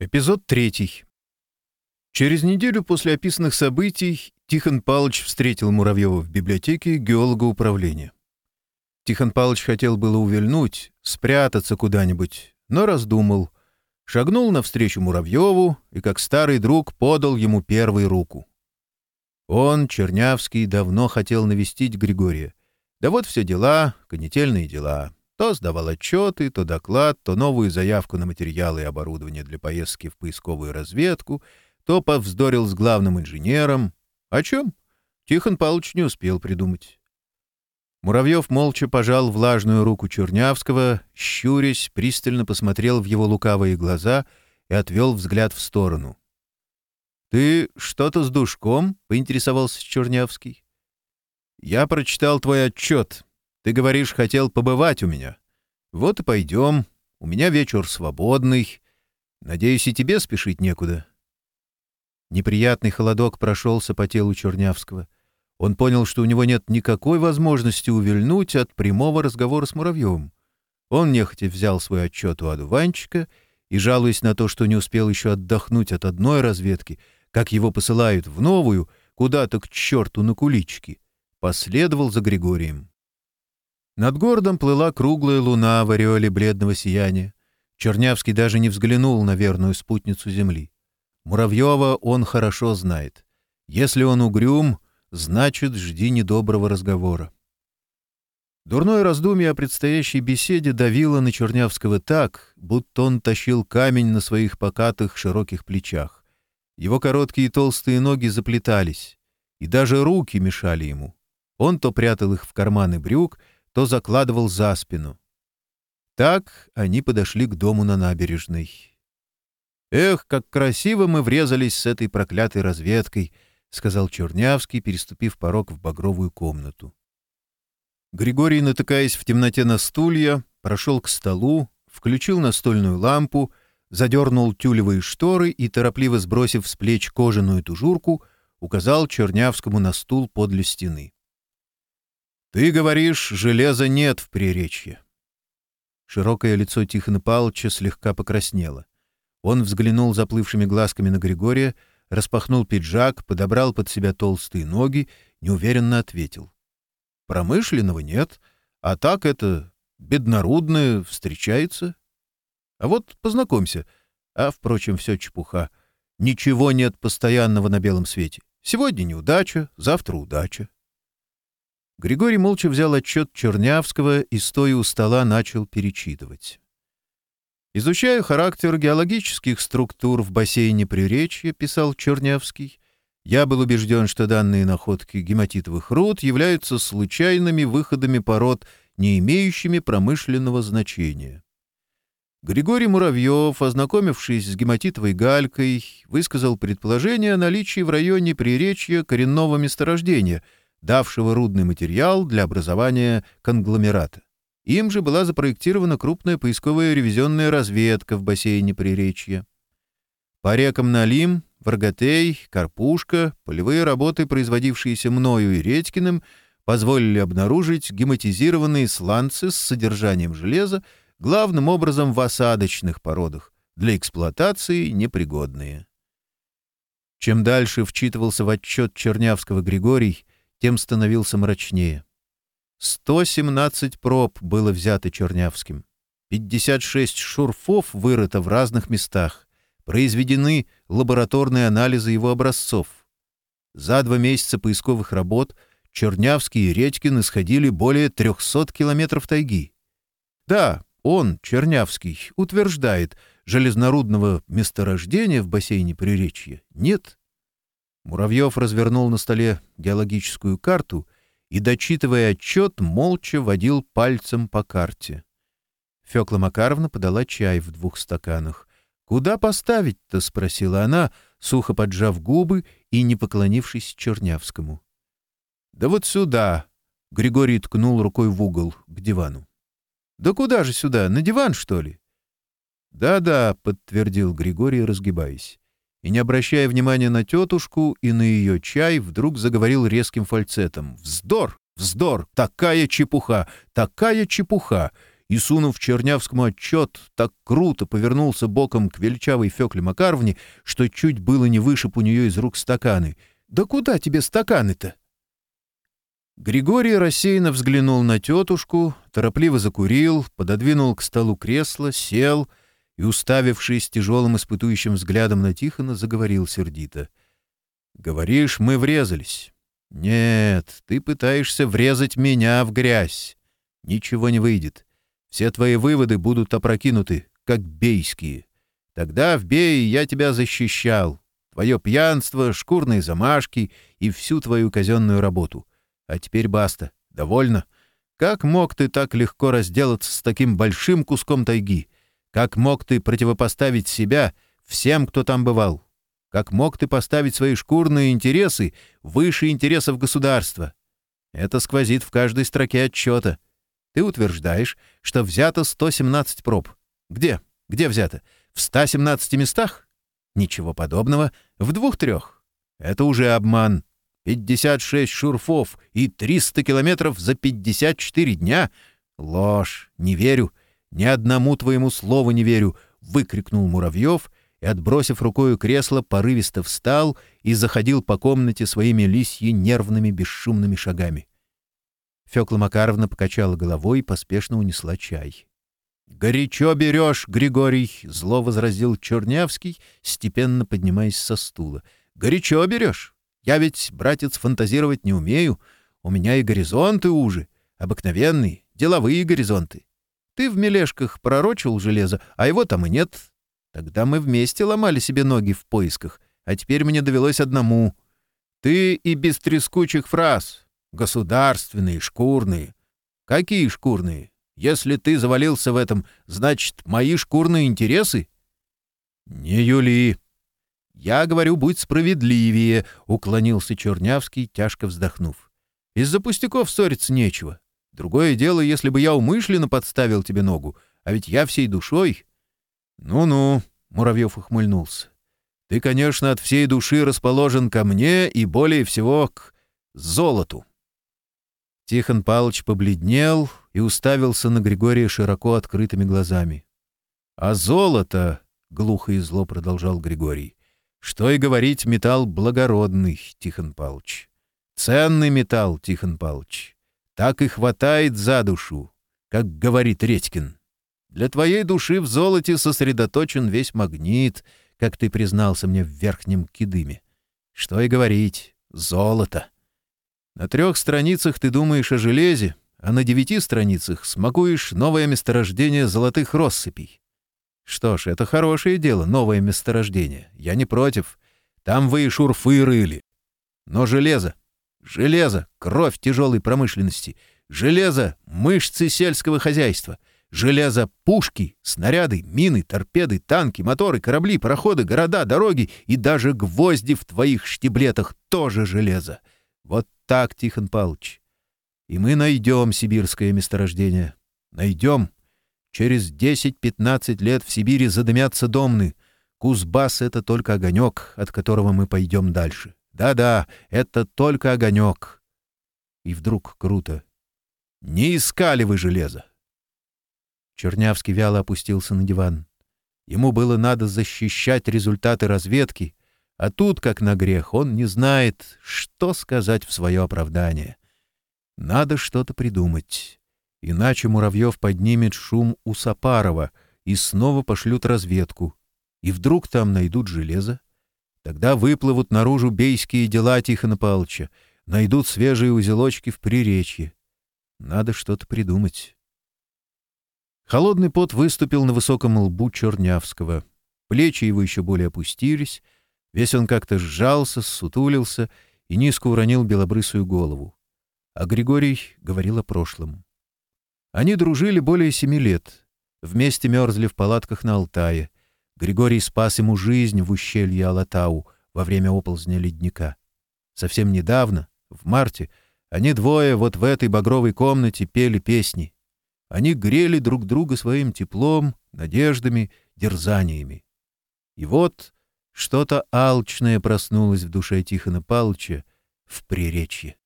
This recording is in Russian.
Эпизод третий. Через неделю после описанных событий Тихон Палыч встретил Муравьева в библиотеке геолога управления. Тихон Палыч хотел было увильнуть, спрятаться куда-нибудь, но раздумал. Шагнул навстречу Муравьеву и, как старый друг, подал ему первую руку. Он, Чернявский, давно хотел навестить Григория. Да вот все дела, канительные дела. То сдавал отчеты, то доклад, то новую заявку на материалы и оборудование для поездки в поисковую разведку, то повздорил с главным инженером. О чем? Тихон Павлович не успел придумать. Муравьев молча пожал влажную руку Чернявского, щурясь, пристально посмотрел в его лукавые глаза и отвел взгляд в сторону. «Ты что-то с душком?» — поинтересовался Чернявский. «Я прочитал твой отчет», ты говоришь, хотел побывать у меня. Вот и пойдем. У меня вечер свободный. Надеюсь, и тебе спешить некуда». Неприятный холодок прошелся по телу Чернявского. Он понял, что у него нет никакой возможности увильнуть от прямого разговора с Муравьевым. Он нехотя взял свой отчет у одуванчика и, жалуясь на то, что не успел еще отдохнуть от одной разведки, как его посылают в новую, куда-то к черту на кулички, последовал за Григорием. Над городом плыла круглая луна в ореоле бледного сияния. Чернявский даже не взглянул на верную спутницу земли. Муравьева он хорошо знает. Если он угрюм, значит, жди недоброго разговора. Дурное раздумье о предстоящей беседе давило на Чернявского так, будто он тащил камень на своих покатых широких плечах. Его короткие и толстые ноги заплетались, и даже руки мешали ему. Он то прятал их в карманы брюк, то закладывал за спину. Так они подошли к дому на набережной. «Эх, как красиво мы врезались с этой проклятой разведкой!» — сказал Чернявский, переступив порог в багровую комнату. Григорий, натыкаясь в темноте на стулья, прошел к столу, включил настольную лампу, задернул тюлевые шторы и, торопливо сбросив с плеч кожаную тужурку, указал Чернявскому на стул подле стены. Ты говоришь, железа нет в приречье. Широкое лицо Тихона Палча слегка покраснело. Он взглянул заплывшими глазками на Григория, распахнул пиджак, подобрал под себя толстые ноги, неуверенно ответил. «Промышленного нет, а так это беднорудное встречается. А вот познакомься. А, впрочем, все чепуха. Ничего нет постоянного на белом свете. Сегодня неудача, завтра удача. Григорий молча взял отчет Чернявского и, стоя у стола, начал перечитывать. «Изучая характер геологических структур в бассейне Приречья», — писал Чернявский, «я был убежден, что данные находки гематитовых руд являются случайными выходами пород, не имеющими промышленного значения». Григорий Муравьев, ознакомившись с гематитовой галькой, высказал предположение о наличии в районе Приречья коренного месторождения — давшего рудный материал для образования конгломерата. Им же была запроектирована крупная поисковая ревизионная разведка в бассейне Приречья. По рекам Налим, Варгатей, Карпушка, полевые работы, производившиеся мною и Редькиным, позволили обнаружить гематизированные сланцы с содержанием железа, главным образом в осадочных породах, для эксплуатации непригодные. Чем дальше вчитывался в отчет Чернявского Григорий, тем становился мрачнее. 117 проб было взято Чернявским. 56 шурфов вырыто в разных местах. Произведены лабораторные анализы его образцов. За два месяца поисковых работ Чернявский и Редькин исходили более 300 километров тайги. Да, он, Чернявский, утверждает, железнорудного месторождения в бассейне Приречья нет. Муравьев развернул на столе геологическую карту и, дочитывая отчет, молча водил пальцем по карте. Фёкла Макаровна подала чай в двух стаканах. «Куда поставить-то?» — спросила она, сухо поджав губы и не поклонившись Чернявскому. «Да вот сюда!» — Григорий ткнул рукой в угол, к дивану. «Да куда же сюда? На диван, что ли?» «Да-да», — подтвердил Григорий, разгибаясь и, не обращая внимания на тетушку и на ее чай, вдруг заговорил резким фальцетом. «Вздор! Вздор! Такая чепуха! Такая чепуха!» И, сунув Чернявскому отчет, так круто повернулся боком к величавой Фекле Макаровне, что чуть было не вышиб у нее из рук стаканы. «Да куда тебе стаканы-то?» Григорий рассеянно взглянул на тетушку, торопливо закурил, пододвинул к столу кресло, сел — и, уставившись тяжелым испытующим взглядом на Тихона, заговорил сердито. «Говоришь, мы врезались. Нет, ты пытаешься врезать меня в грязь. Ничего не выйдет. Все твои выводы будут опрокинуты, как бейские. Тогда в бей я тебя защищал. Твое пьянство, шкурные замашки и всю твою казенную работу. А теперь баста. Довольно. Как мог ты так легко разделаться с таким большим куском тайги? Как мог ты противопоставить себя всем, кто там бывал? Как мог ты поставить свои шкурные интересы выше интересов государства? Это сквозит в каждой строке отчета. Ты утверждаешь, что взято 117 проб. Где? Где взято? В 117 местах? Ничего подобного. В двух-трех. Это уже обман. 56 шурфов и 300 километров за 54 дня? Ложь. Не верю. «Ни одному твоему слову не верю!» — выкрикнул Муравьев и, отбросив рукою кресло, порывисто встал и заходил по комнате своими лисьи нервными бесшумными шагами. Фёкла Макаровна покачала головой и поспешно унесла чай. «Горячо берешь, Григорий!» — зло возразил Чернявский, степенно поднимаясь со стула. «Горячо берешь! Я ведь, братец, фантазировать не умею. У меня и горизонты уже, обыкновенные, деловые горизонты. Ты в мелешках пророчил железо, а его там и нет. Тогда мы вместе ломали себе ноги в поисках, а теперь мне довелось одному. Ты и без трескучих фраз. Государственные, шкурные. Какие шкурные? Если ты завалился в этом, значит, мои шкурные интересы? Не Юли. Я говорю, будь справедливее, — уклонился Чернявский, тяжко вздохнув. Из-за пустяков ссориться нечего. Другое дело, если бы я умышленно подставил тебе ногу, а ведь я всей душой...» «Ну-ну», — Муравьев ухмыльнулся. «Ты, конечно, от всей души расположен ко мне и более всего к золоту». Тихон Палыч побледнел и уставился на Григория широко открытыми глазами. «А золото», — глухо и зло продолжал Григорий, — «что и говорить, металл благородный, Тихон Палыч. Ценный металл, Тихон Палыч так и хватает за душу, как говорит Редькин. Для твоей души в золоте сосредоточен весь магнит, как ты признался мне в верхнем кидыме. Что и говорить, золото. На трех страницах ты думаешь о железе, а на девяти страницах смакуешь новое месторождение золотых россыпей. Что ж, это хорошее дело, новое месторождение. Я не против. Там вы и шурфы рыли. Но железо Железо — кровь тяжелой промышленности. Железо — мышцы сельского хозяйства. Железо — пушки, снаряды, мины, торпеды, танки, моторы, корабли, пароходы, города, дороги и даже гвозди в твоих штиблетах тоже железо. Вот так, Тихон Павлович. И мы найдем сибирское месторождение. Найдем. Через 10-15 лет в Сибири задымятся домны. Кузбасс — это только огонек, от которого мы пойдем дальше. Да-да, это только огонек. И вдруг круто. Не искали вы железо. Чернявский вяло опустился на диван. Ему было надо защищать результаты разведки, а тут, как на грех, он не знает, что сказать в свое оправдание. Надо что-то придумать. Иначе Муравьев поднимет шум у Сапарова и снова пошлют разведку. И вдруг там найдут железо, Тогда выплывут наружу бейские дела Тихона Павловича, найдут свежие узелочки в приречье. Надо что-то придумать. Холодный пот выступил на высоком лбу Чернявского. Плечи его еще более опустились, весь он как-то сжался, сутулился и низко уронил белобрысую голову. А Григорий говорил о прошлом. Они дружили более семи лет, вместе мерзли в палатках на Алтае — Григорий спас ему жизнь в ущелье Алатау во время оползня ледника. Совсем недавно, в марте, они двое вот в этой багровой комнате пели песни. Они грели друг друга своим теплом, надеждами, дерзаниями. И вот что-то алчное проснулось в душе Тихона Палыча в приречье.